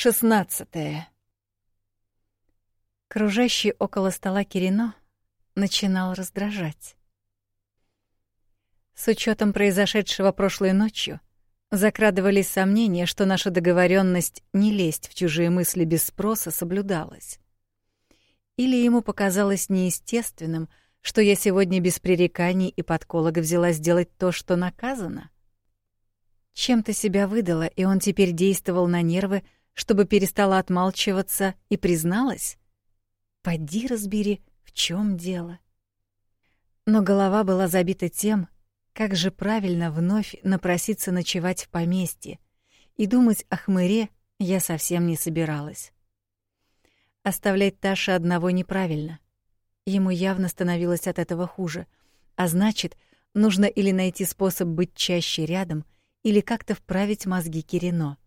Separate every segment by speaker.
Speaker 1: Шестнадцатое. Кружащий около стола Кирино начинал раздражать. С учетом произошедшего прошлой ночью закрадывались сомнения, что наша договоренность не лезть в чужие мысли без спроса соблюдалась. Или ему показалось неестественным, что я сегодня без пререканий и подколок взяла сделать то, что наказано? Чем-то себя выдала, и он теперь действовал на нервы, чтобы перестала отмалчиваться и призналась? Поди разбери, в чем дело. Но голова была забита тем, как же правильно вновь напроситься ночевать в поместье, и думать о хмыре я совсем не собиралась. Оставлять Таша одного неправильно. Ему явно становилось от этого хуже, а значит, нужно или найти способ быть чаще рядом, или как-то вправить мозги Кирино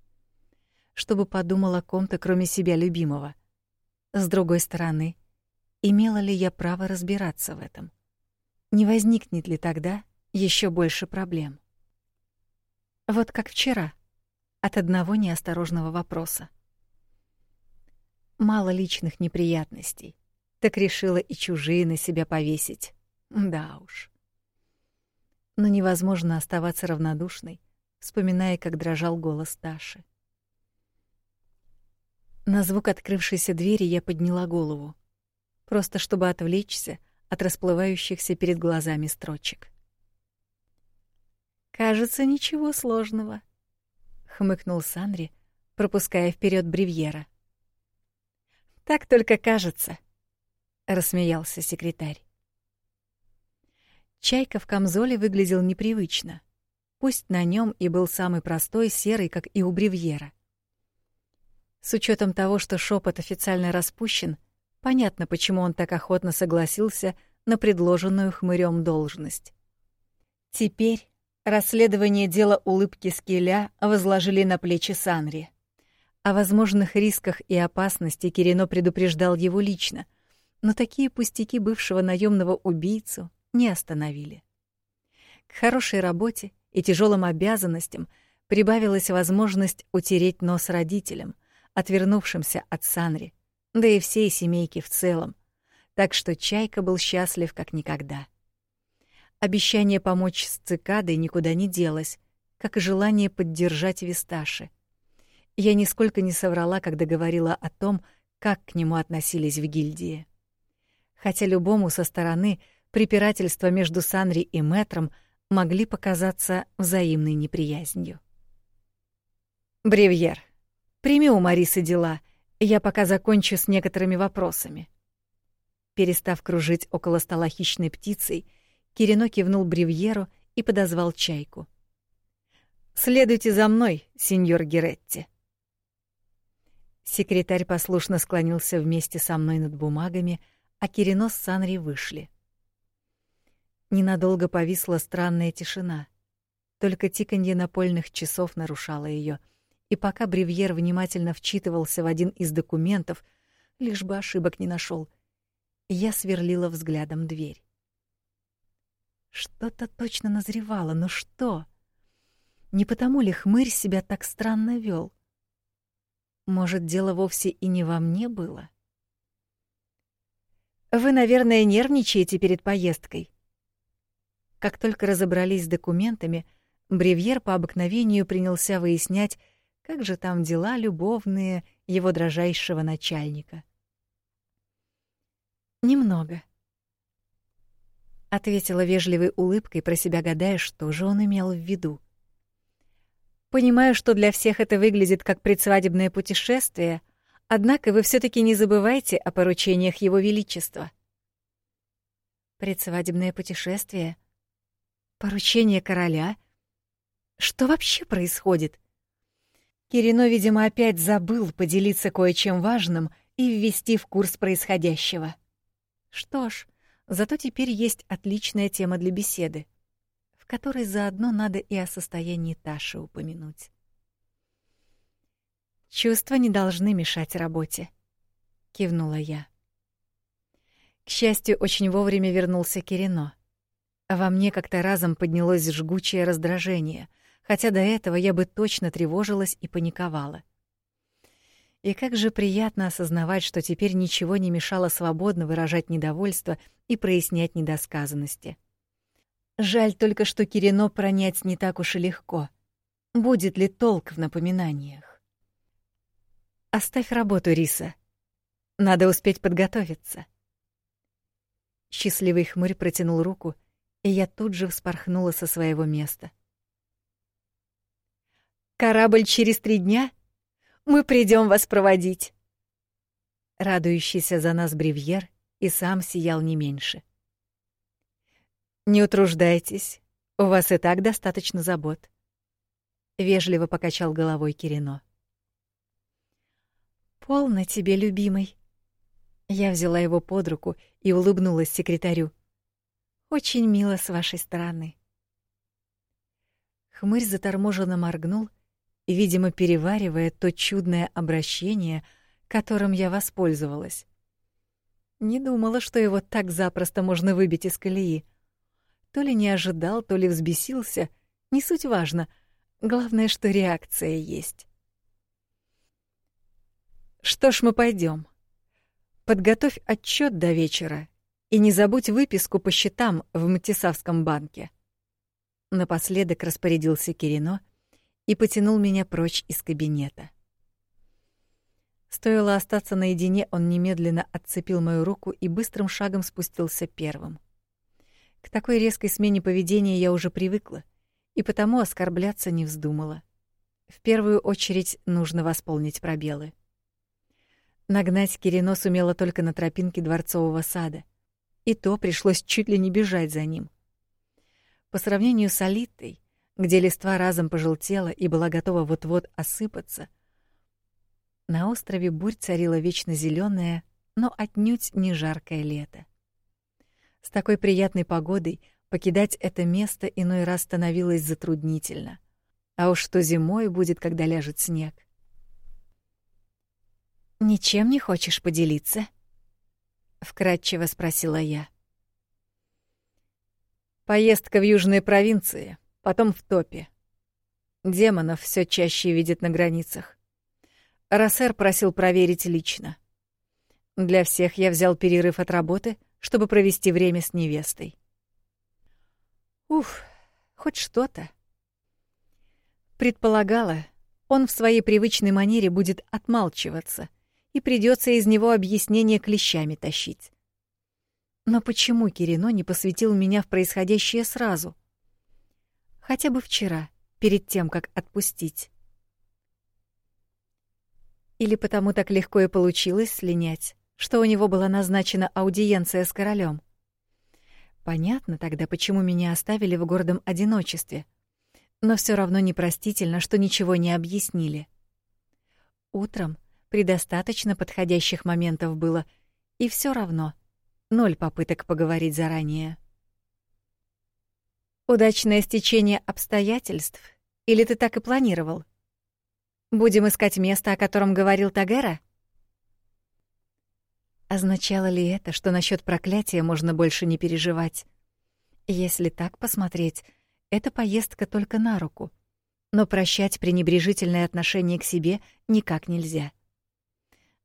Speaker 1: чтобы подумал о ком-то, кроме себя любимого. С другой стороны, имела ли я право разбираться в этом? Не возникнет ли тогда еще больше проблем? Вот как вчера, от одного неосторожного вопроса. Мало личных неприятностей, так решила и чужие на себя повесить. Да уж. Но невозможно оставаться равнодушной, вспоминая, как дрожал голос Таши. На звук открывшейся двери я подняла голову, просто чтобы отвлечься от расплывающихся перед глазами строчек. Кажется, ничего сложного, хмыкнул Санри, пропуская вперед бревьера. Так только кажется, рассмеялся секретарь. Чайка в камзоле выглядел непривычно. Пусть на нем и был самый простой серый, как и у бревьера. С учетом того, что шепот официально распущен, понятно, почему он так охотно согласился на предложенную хмырем должность. Теперь расследование дела улыбки Скеля возложили на плечи Санри. О возможных рисках и опасности Кирино предупреждал его лично, но такие пустяки бывшего наемного убийцу не остановили. К хорошей работе и тяжелым обязанностям прибавилась возможность утереть нос родителям, отвернувшимся от Санри, да и всей семейки в целом, так что Чайка был счастлив как никогда. Обещание помочь с цикадой никуда не делось, как и желание поддержать Висташи. Я нисколько не соврала, когда говорила о том, как к нему относились в гильдии. Хотя любому со стороны препирательства между Санри и Мэтром могли показаться взаимной неприязнью. «Бревьер», Прими у Марисы дела, я пока закончу с некоторыми вопросами. Перестав кружить около стола хищной птицей, Кирино кивнул бревьеру и подозвал чайку. «Следуйте за мной, сеньор Геретти». Секретарь послушно склонился вместе со мной над бумагами, а Кирино с Санри вышли. Ненадолго повисла странная тишина. Только тиканье напольных часов нарушало ее — и пока Бревьер внимательно вчитывался в один из документов, лишь бы ошибок не нашел, я сверлила взглядом дверь. Что-то точно назревало, но что? Не потому ли хмырь себя так странно вел? Может, дело вовсе и не во мне было? Вы, наверное, нервничаете перед поездкой. Как только разобрались с документами, Бревьер по обыкновению принялся выяснять, как же там дела любовные его дрожайшего начальника? Немного. Ответила вежливой улыбкой, про себя гадая, что же он имел в виду. Понимаю, что для всех это выглядит как предсвадебное путешествие, однако вы все таки не забывайте о поручениях его величества. Предсвадебное путешествие? Поручение короля? Что вообще происходит? Кирино, видимо, опять забыл поделиться кое-чем важным и ввести в курс происходящего. Что ж, зато теперь есть отличная тема для беседы, в которой заодно надо и о состоянии Таши упомянуть. Чувства не должны мешать работе, кивнула я. К счастью, очень вовремя вернулся Кирино. Во мне как-то разом поднялось жгучее раздражение — хотя до этого я бы точно тревожилась и паниковала. И как же приятно осознавать, что теперь ничего не мешало свободно выражать недовольство и прояснять недосказанности. Жаль только, что Кирино пронять не так уж и легко. Будет ли толк в напоминаниях? Оставь работу, Риса. Надо успеть подготовиться. Счастливый хмырь протянул руку, и я тут же вспорхнула со своего места. Корабль через три дня? Мы придем вас проводить. Радующийся за нас бревьер и сам сиял не меньше. Не утруждайтесь, у вас и так достаточно забот. Вежливо покачал головой Кирино. Полно тебе, любимый. Я взяла его под руку и улыбнулась секретарю. Очень мило с вашей стороны. Хмырь заторможенно моргнул, видимо, переваривая то чудное обращение, которым я воспользовалась. Не думала, что его так запросто можно выбить из колеи. То ли не ожидал, то ли взбесился, не суть важно. Главное, что реакция есть. Что ж, мы пойдем. Подготовь отчет до вечера и не забудь выписку по счетам в Матисавском банке. Напоследок распорядился Кирино и потянул меня прочь из кабинета. Стоило остаться наедине, он немедленно отцепил мою руку и быстрым шагом спустился первым. К такой резкой смене поведения я уже привыкла, и потому оскорбляться не вздумала. В первую очередь нужно восполнить пробелы. Нагнать Кирино сумела только на тропинке дворцового сада, и то пришлось чуть ли не бежать за ним. По сравнению с Алитой, где листва разом пожелтела и была готова вот-вот осыпаться — на острове бурь царило вечно зеленое, но отнюдь не жаркое лето. С такой приятной погодой покидать это место иной раз становилось затруднительно. А уж что зимой будет, когда ляжет снег. Ничем не хочешь поделиться? вкратчиво спросила я. Поездка в южные провинции, потом в топе. Демонов все чаще видят на границах. Рассер просил проверить лично. Для всех я взял перерыв от работы, чтобы провести время с невестой. Уф, хоть что-то. Предполагала, он в своей привычной манере будет отмалчиваться, и придется из него объяснение клещами тащить. Но почему Кирино не посвятил меня в происходящее сразу? Хотя бы вчера, перед тем, как отпустить. Или потому так легко и получилось слинять, что у него была назначена аудиенция с королем. Понятно тогда, почему меня оставили в гордом одиночестве. Но все равно непростительно, что ничего не объяснили. Утром предостаточно подходящих моментов было, и все равно ноль попыток поговорить заранее. Удачное стечение обстоятельств? Или ты так и планировал? Будем искать место, о котором говорил Тагера? Означало ли это, что насчет проклятия можно больше не переживать? Если так посмотреть, эта поездка только на руку. Но прощать пренебрежительное отношение к себе никак нельзя.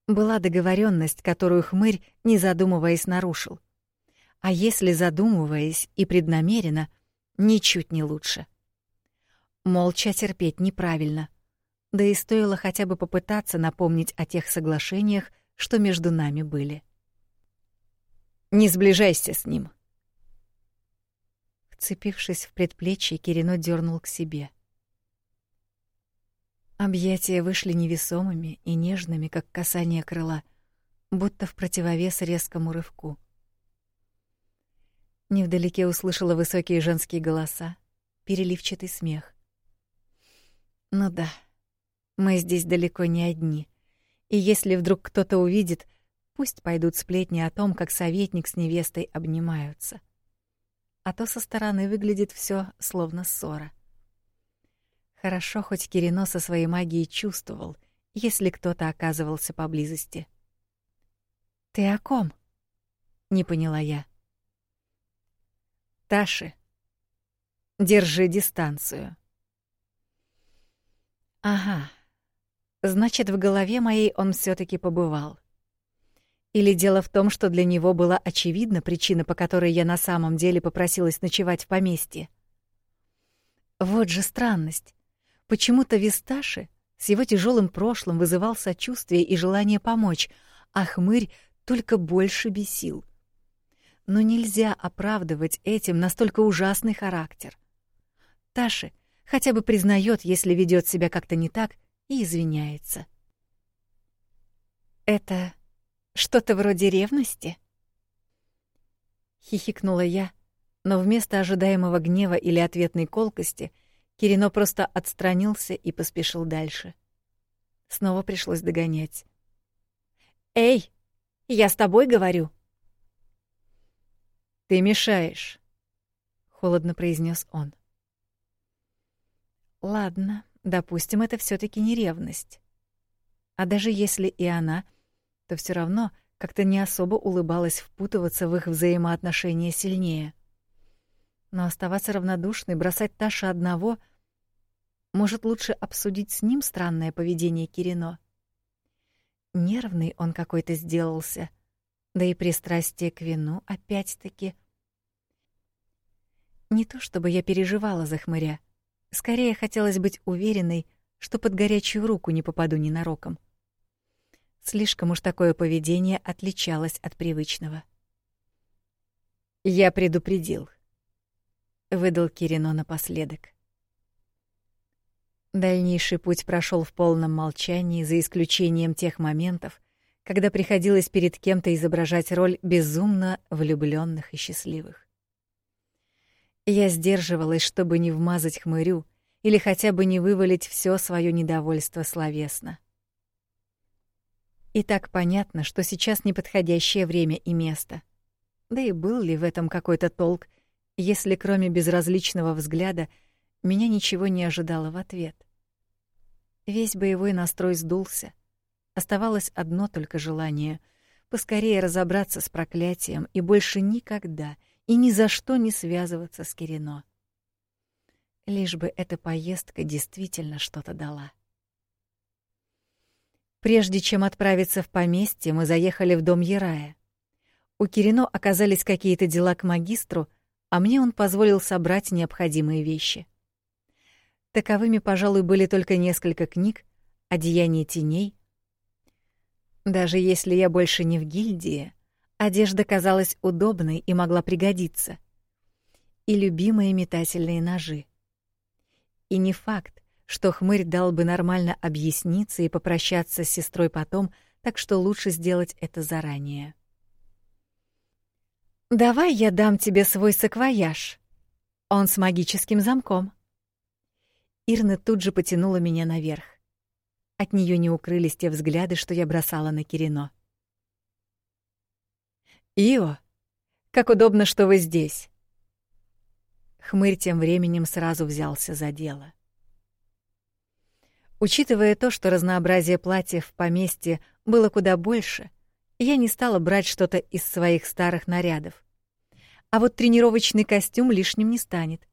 Speaker 1: Была договоренность, которую хмырь, не задумываясь, нарушил. А если задумываясь и преднамеренно, ничуть не лучше. Молча терпеть неправильно — да и стоило хотя бы попытаться напомнить о тех соглашениях, что между нами были. «Не сближайся с ним!» Вцепившись в предплечье, Кирино дернул к себе. Объятия вышли невесомыми и нежными, как касание крыла, будто в противовес резкому рывку. Невдалеке услышала высокие женские голоса, переливчатый смех. Ну да, мы здесь далеко не одни. И если вдруг кто-то увидит, пусть пойдут сплетни о том, как советник с невестой обнимаются. А то со стороны выглядит все словно ссора. Хорошо, хоть Кирино со своей магией чувствовал, если кто-то оказывался поблизости. «Ты о ком?» — не поняла я. «Таши, держи дистанцию». «Ага, Значит, в голове моей он все таки побывал. Или дело в том, что для него была очевидна причина, по которой я на самом деле попросилась ночевать в поместье. Вот же странность. Почему-то Висташи с его тяжелым прошлым вызывал сочувствие и желание помочь, а хмырь только больше бесил. Но нельзя оправдывать этим настолько ужасный характер. Таши хотя бы признает, если ведет себя как-то не так, и извиняется. Это что-то вроде ревности? Хихикнула я, но вместо ожидаемого гнева или ответной колкости Кирино просто отстранился и поспешил дальше. Снова пришлось догонять. «Эй, я с тобой говорю!» «Ты мешаешь», — холодно произнес он. «Ладно, допустим, это все таки не ревность. А даже если и она — то все равно как-то не особо улыбалась впутываться в их взаимоотношения сильнее. Но оставаться равнодушной, бросать Таша одного, может, лучше обсудить с ним странное поведение Кирино. Нервный он какой-то сделался, да и пристрастие к вину опять-таки. Не то чтобы я переживала за хмыря, скорее хотелось быть уверенной, что под горячую руку не попаду ненароком. Слишком уж такое поведение отличалось от привычного. «Я предупредил», — выдал Кирино напоследок. Дальнейший путь прошел в полном молчании, за исключением тех моментов, когда приходилось перед кем-то изображать роль безумно влюбленных и счастливых. Я сдерживалась, чтобы не вмазать хмырю или хотя бы не вывалить все свое недовольство словесно. И так понятно, что сейчас неподходящее время и место. Да и был ли в этом какой-то толк, если кроме безразличного взгляда меня ничего не ожидало в ответ? Весь боевой настрой сдулся. Оставалось одно только желание — поскорее разобраться с проклятием и больше никогда и ни за что не связываться с Кирино. Лишь бы эта поездка действительно что-то дала. Прежде чем отправиться в поместье, мы заехали в дом Ярая. У Кирино оказались какие-то дела к магистру, а мне он позволил собрать необходимые вещи. Таковыми, пожалуй, были только несколько книг, одеяние теней. Даже если я больше не в гильдии, одежда казалась удобной и могла пригодиться. И любимые метательные ножи. И не факт, что хмырь дал бы нормально объясниться и попрощаться с сестрой потом, так что лучше сделать это заранее. «Давай я дам тебе свой саквояж. Он с магическим замком». Ирна тут же потянула меня наверх. От нее не укрылись те взгляды, что я бросала на Кирино. «Ио, как удобно, что вы здесь!» Хмырь тем временем сразу взялся за дело. Учитывая то, что разнообразие платьев в поместье было куда больше, я не стала брать что-то из своих старых нарядов. А вот тренировочный костюм лишним не станет,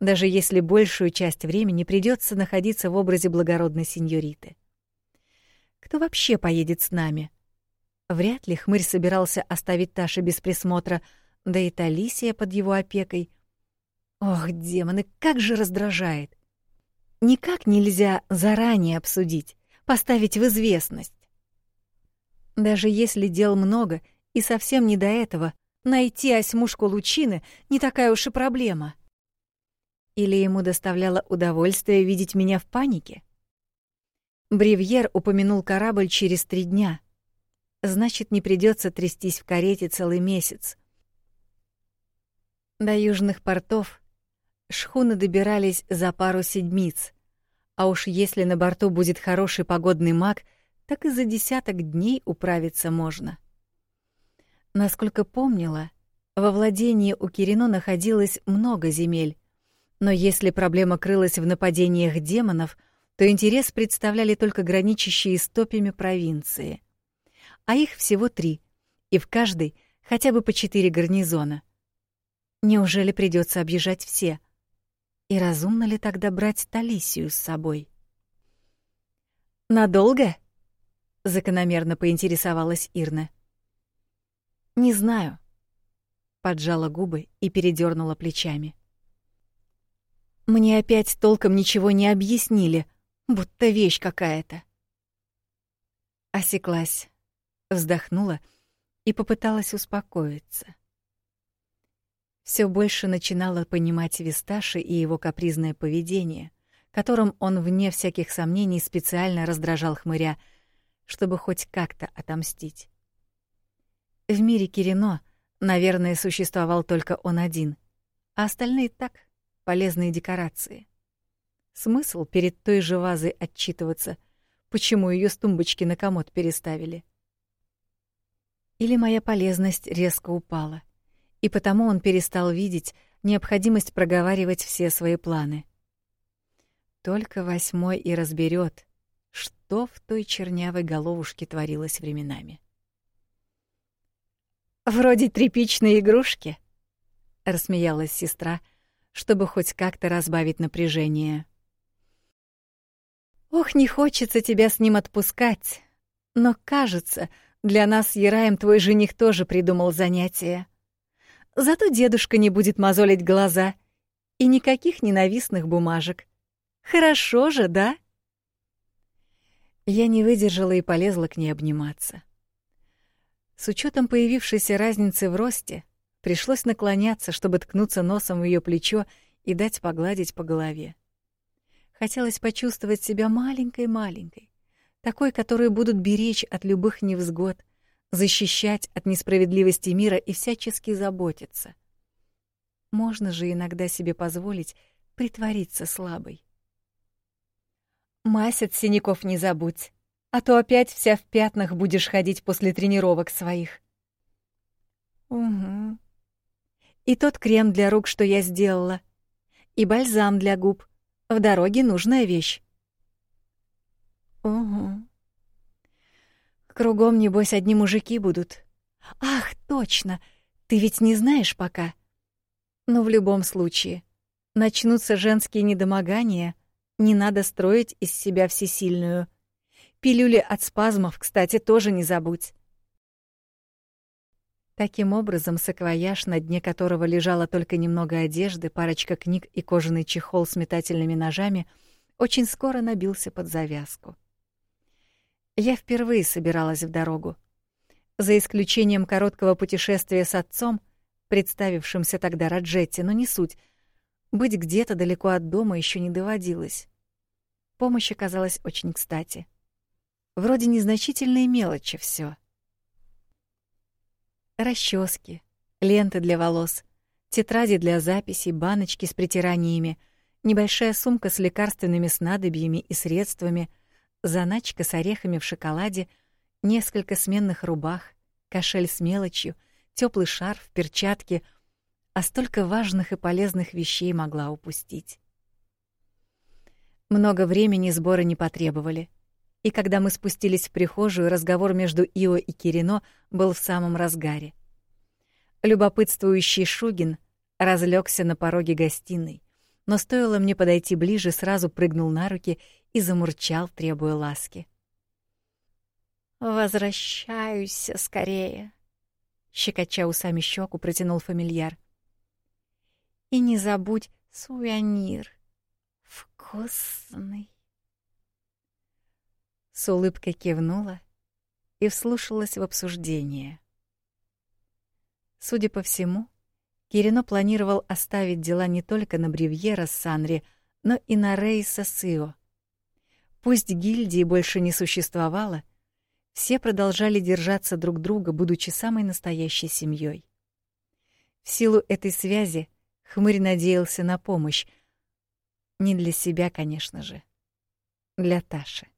Speaker 1: даже если большую часть времени придется находиться в образе благородной сеньориты. Кто вообще поедет с нами? Вряд ли хмырь собирался оставить Таша без присмотра, да и Талисия под его опекой. Ох, демоны, как же раздражает! никак нельзя заранее обсудить, поставить в известность. Даже если дел много и совсем не до этого, найти осьмушку лучины не такая уж и проблема. Или ему доставляло удовольствие видеть меня в панике? Бривьер упомянул корабль через три дня. Значит, не придется трястись в карете целый месяц. До южных портов шхуны добирались за пару седмиц, а уж если на борту будет хороший погодный маг, так и за десяток дней управиться можно. Насколько помнила, во владении у Кирино находилось много земель, но если проблема крылась в нападениях демонов, то интерес представляли только граничащие с топями провинции. А их всего три, и в каждой хотя бы по четыре гарнизона. Неужели придется объезжать все — и разумно ли тогда брать Талисию с собой? Надолго? закономерно поинтересовалась Ирна. Не знаю. Поджала губы и передернула плечами. Мне опять толком ничего не объяснили, будто вещь какая-то. Осеклась, вздохнула и попыталась успокоиться. Все больше начинала понимать Висташи и его капризное поведение, которым он вне всяких сомнений специально раздражал хмыря, чтобы хоть как-то отомстить. В мире Кирино, наверное, существовал только он один, а остальные так полезные декорации. Смысл перед той же вазой отчитываться, почему ее с тумбочки на комод переставили. Или моя полезность резко упала, и потому он перестал видеть необходимость проговаривать все свои планы. Только восьмой и разберет, что в той чернявой головушке творилось временами. «Вроде тряпичной игрушки», — рассмеялась сестра, — чтобы хоть как-то разбавить напряжение. Ох, не хочется тебя с ним отпускать, но, кажется, для нас с твой жених тоже придумал занятие. Зато дедушка не будет мозолить глаза и никаких ненавистных бумажек. Хорошо же, да? Я не выдержала и полезла к ней обниматься. С учетом появившейся разницы в росте, Пришлось наклоняться, чтобы ткнуться носом в ее плечо и дать погладить по голове. Хотелось почувствовать себя маленькой-маленькой, такой, которую будут беречь от любых невзгод, защищать от несправедливости мира и всячески заботиться. Можно же иногда себе позволить притвориться слабой. Мазь от синяков не забудь, а то опять вся в пятнах будешь ходить после тренировок своих. Угу. И тот крем для рук, что я сделала. И бальзам для губ. В дороге нужная вещь. Угу. Кругом, небось, одни мужики будут. Ах, точно! Ты ведь не знаешь пока. Но в любом случае, начнутся женские недомогания, не надо строить из себя всесильную. Пилюли от спазмов, кстати, тоже не забудь. Таким образом, саквояж, на дне которого лежало только немного одежды, парочка книг и кожаный чехол с метательными ножами, очень скоро набился под завязку. Я впервые собиралась в дорогу. За исключением короткого путешествия с отцом, представившимся тогда Раджетти, но не суть, быть где-то далеко от дома еще не доводилось. Помощь оказалась очень кстати. Вроде незначительные мелочи все расчески, ленты для волос, тетради для записей, баночки с притираниями, небольшая сумка с лекарственными снадобьями и средствами, заначка с орехами в шоколаде, несколько сменных рубах, кошель с мелочью, теплый шарф, перчатки, а столько важных и полезных вещей могла упустить. Много времени сборы не потребовали — и когда мы спустились в прихожую, разговор между Ио и Кирино был в самом разгаре. Любопытствующий Шугин разлегся на пороге гостиной, но стоило мне подойти ближе, сразу прыгнул на руки и замурчал, требуя ласки. «Возвращаюсь скорее», — щекоча усами щеку протянул фамильяр. «И не забудь сувенир. Вкусный» с улыбкой кивнула и вслушалась в обсуждение. Судя по всему, Кирино планировал оставить дела не только на Бривьера с Санри, но и на Рейса с Ио. Пусть гильдии больше не существовало, все продолжали держаться друг друга, будучи самой настоящей семьей. В силу этой связи Хмырь надеялся на помощь. Не для себя, конечно же. Для Таши.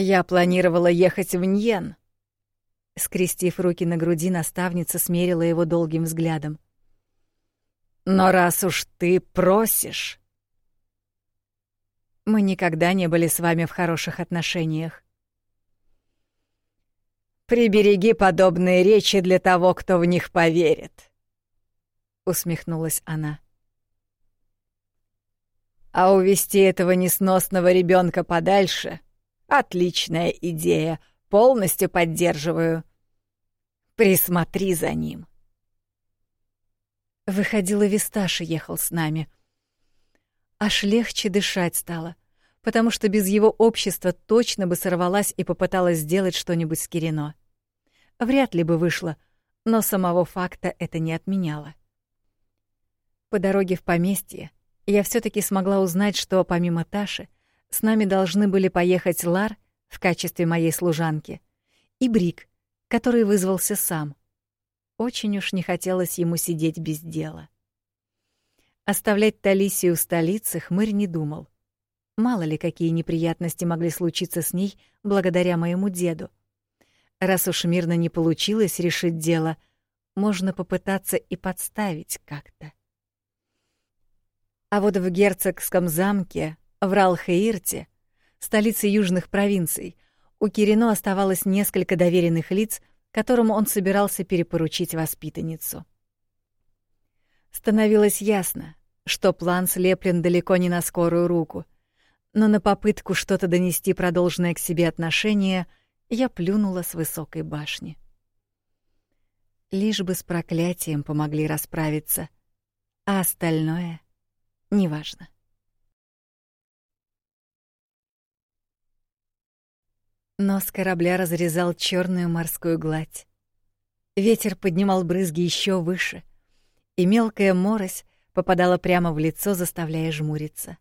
Speaker 1: Я планировала ехать в Ньен. Скрестив руки на груди, наставница смерила его долгим взглядом. Но раз уж ты просишь... Мы никогда не были с вами в хороших отношениях. Прибереги подобные речи для того, кто в них поверит, усмехнулась она. А увести этого несносного ребенка подальше Отличная идея, полностью поддерживаю. Присмотри за ним. Выходила Висташи ехал с нами. Аж легче дышать стало, потому что без его общества точно бы сорвалась и попыталась сделать что-нибудь с Кирино. Вряд ли бы вышло, но самого факта это не отменяло. По дороге в поместье я все таки смогла узнать, что помимо Таши с нами должны были поехать Лар в качестве моей служанки и Брик, который вызвался сам. Очень уж не хотелось ему сидеть без дела. Оставлять Талисию в столице хмырь не думал. Мало ли, какие неприятности могли случиться с ней благодаря моему деду. Раз уж мирно не получилось решить дело, можно попытаться и подставить как-то. А вот в герцогском замке, в Ралхеирте, столице южных провинций, у Кирино оставалось несколько доверенных лиц, которому он собирался перепоручить воспитанницу. Становилось ясно, что план слеплен далеко не на скорую руку, но на попытку что-то донести продолженное к себе отношение я плюнула с высокой башни. Лишь бы с проклятием помогли расправиться, а остальное неважно. Нос корабля разрезал черную морскую гладь. Ветер поднимал брызги еще выше, и мелкая морось попадала прямо в лицо, заставляя жмуриться.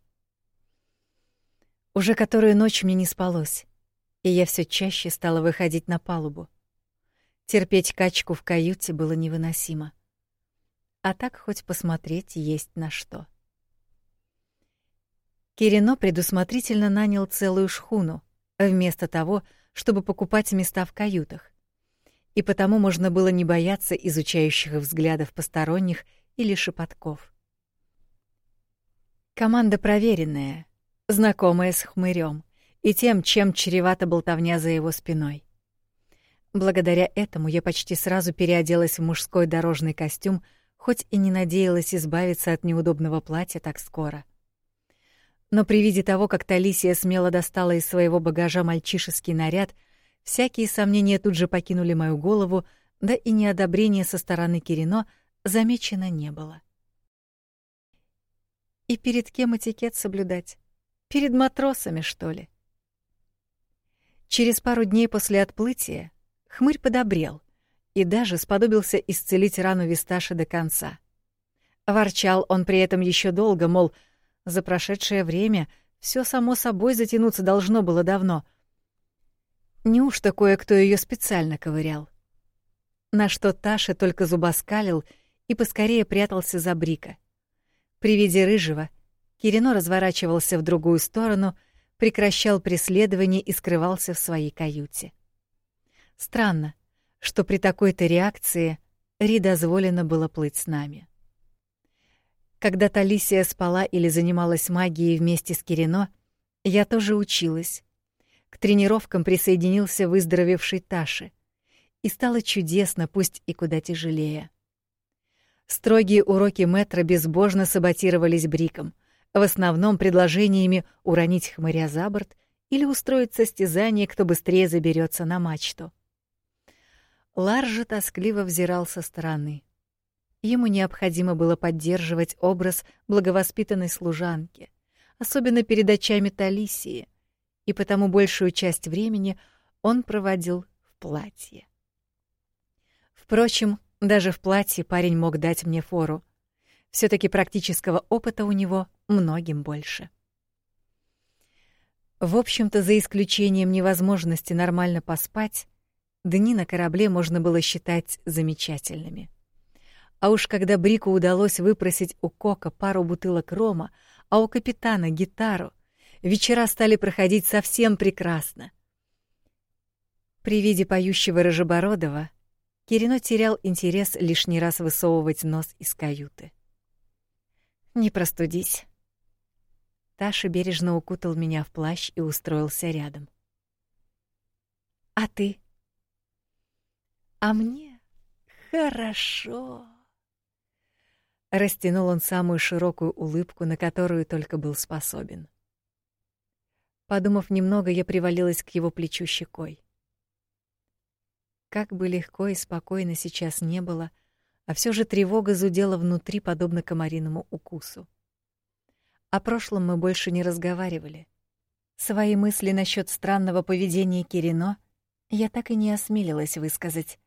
Speaker 1: Уже которую ночь мне не спалось, и я все чаще стала выходить на палубу. Терпеть качку в каюте было невыносимо. А так хоть посмотреть есть на что. Кирино предусмотрительно нанял целую шхуну, вместо того, чтобы покупать места в каютах. И потому можно было не бояться изучающих взглядов посторонних или шепотков. Команда проверенная, знакомая с хмырем и тем, чем чревата болтовня за его спиной. Благодаря этому я почти сразу переоделась в мужской дорожный костюм, хоть и не надеялась избавиться от неудобного платья так скоро. — но при виде того, как Талисия смело достала из своего багажа мальчишеский наряд, всякие сомнения тут же покинули мою голову, да и неодобрения со стороны Кирино замечено не было. И перед кем этикет соблюдать? Перед матросами, что ли? Через пару дней после отплытия хмырь подобрел и даже сподобился исцелить рану Висташи до конца. Ворчал он при этом еще долго, мол, за прошедшее время все само собой затянуться должно было давно. Неужто кое-кто ее специально ковырял? На что Таша только зубоскалил и поскорее прятался за Брика. При виде рыжего Кирино разворачивался в другую сторону, прекращал преследование и скрывался в своей каюте. Странно, что при такой-то реакции Ри дозволено было плыть с нами. Когда Талисия спала или занималась магией вместе с Кирино, я тоже училась. К тренировкам присоединился выздоровевший Таши. И стало чудесно, пусть и куда тяжелее. Строгие уроки метра безбожно саботировались Бриком, в основном предложениями уронить хмыря за борт или устроить состязание, кто быстрее заберется на мачту. Лар же тоскливо взирал со стороны. Ему необходимо было поддерживать образ благовоспитанной служанки, особенно перед очами Талисии, и потому большую часть времени он проводил в платье. Впрочем, даже в платье парень мог дать мне фору. все таки практического опыта у него многим больше. В общем-то, за исключением невозможности нормально поспать, дни на корабле можно было считать замечательными. А уж когда Брику удалось выпросить у Кока пару бутылок рома, а у капитана гитару, вечера стали проходить совсем прекрасно. При виде поющего Рыжебородова Кирино терял интерес лишний раз высовывать нос из каюты. «Не простудись». Таша бережно укутал меня в плащ и устроился рядом. «А ты?» «А мне хорошо». Растянул он самую широкую улыбку, на которую только был способен. Подумав немного, я привалилась к его плечу щекой. Как бы легко и спокойно сейчас не было, а все же тревога зудела внутри, подобно комариному укусу. О прошлом мы больше не разговаривали. Свои мысли насчет странного поведения Кирино я так и не осмелилась высказать.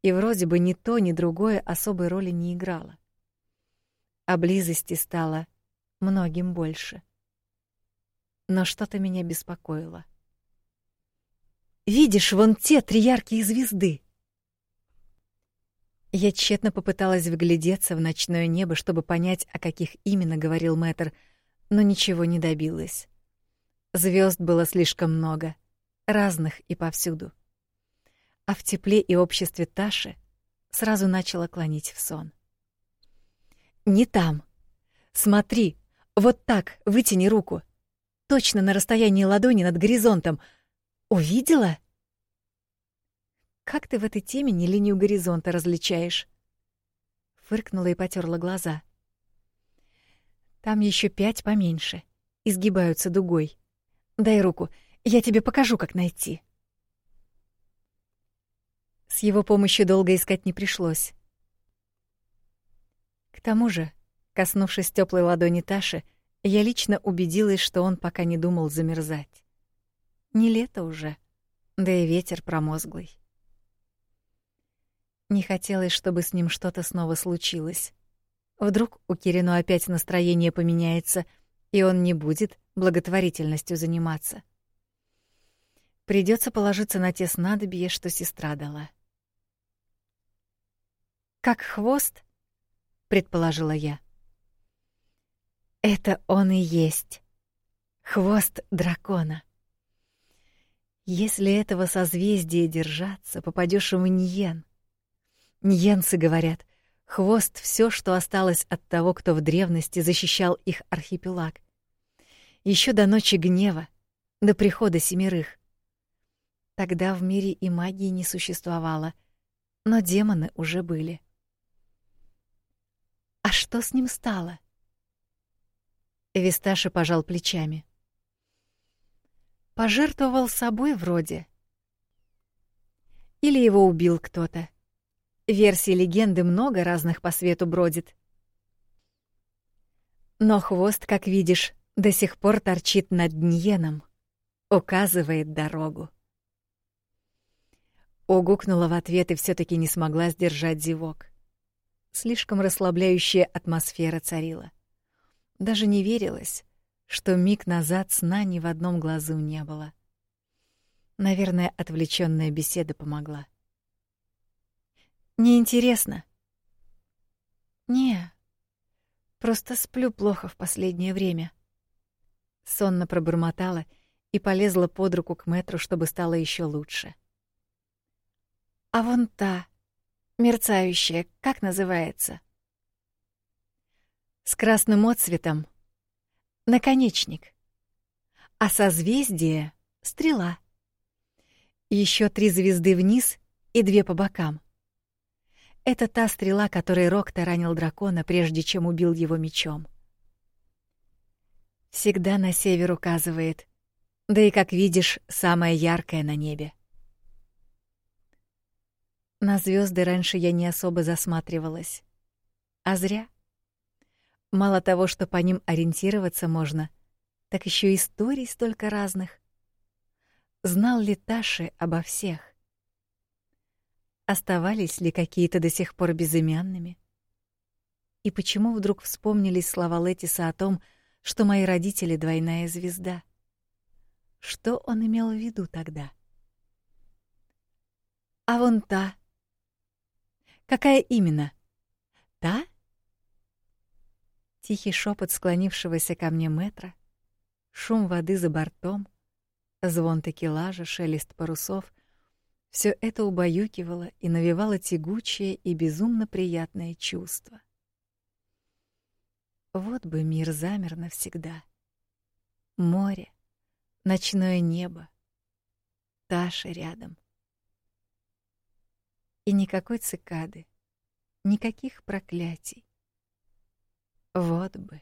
Speaker 1: И вроде бы ни то, ни другое особой роли не играло. А близости стало многим больше но что-то меня беспокоило. «Видишь, вон те три яркие звезды!» Я тщетно попыталась вглядеться в ночное небо, чтобы понять, о каких именно говорил Мэтр, но ничего не добилась. Звезд было слишком много, разных и повсюду. А в тепле и обществе Таши сразу начала клонить в сон. «Не там. Смотри, вот так, вытяни руку точно на расстоянии ладони над горизонтом. Увидела? Как ты в этой теме не линию горизонта различаешь? Фыркнула и потёрла глаза. Там еще пять поменьше, изгибаются дугой. Дай руку, я тебе покажу, как найти. С его помощью долго искать не пришлось. К тому же, коснувшись теплой ладони Таши, я лично убедилась, что он пока не думал замерзать. Не лето уже, да и ветер промозглый. Не хотелось, чтобы с ним что-то снова случилось. Вдруг у Кирину опять настроение поменяется, и он не будет благотворительностью заниматься. Придется положиться на те снадобья, что сестра дала. «Как хвост?» — предположила я. Это он и есть. Хвост дракона. Если этого созвездия держаться, попадешь в Ньен. Ньенцы говорят, хвост — все, что осталось от того, кто в древности защищал их архипелаг. Еще до ночи гнева, до прихода семерых. Тогда в мире и магии не существовало, но демоны уже были. А что с ним стало? — Висташи пожал плечами. Пожертвовал собой вроде. Или его убил кто-то. Версий легенды много разных по свету бродит. Но хвост, как видишь, до сих пор торчит над Дньеном, указывает дорогу. Угукнула в ответ и все таки не смогла сдержать зевок. Слишком расслабляющая атмосфера царила. Даже не верилось, что миг назад сна ни в одном глазу не было. Наверное, отвлечённая беседа помогла. Неинтересно. Не. Просто сплю плохо в последнее время. Сонно пробормотала и полезла под руку к метру, чтобы стало ещё лучше. А вон та, мерцающая, как называется? с красным отцветом — наконечник, а созвездие — стрела. Еще три звезды вниз и две по бокам. Это та стрела, которой Рок таранил дракона, прежде чем убил его мечом. Всегда на север указывает, да и, как видишь, самая яркая на небе. На звезды раньше я не особо засматривалась. А зря. Мало того, что по ним ориентироваться можно, так еще историй столько разных. Знал ли Таши обо всех? Оставались ли какие-то до сих пор безымянными? И почему вдруг вспомнились слова Летиса о том, что мои родители двойная звезда? Что он имел в виду тогда? А вон та. Какая именно? Та Тихий шепот склонившегося ко мне метра, шум воды за бортом, звон текелажа, шелест парусов — все это убаюкивало и навевало тягучее и безумно приятное чувство. Вот бы мир замер навсегда. Море, ночное небо, Таша рядом. И никакой цикады, никаких проклятий. Вот бы.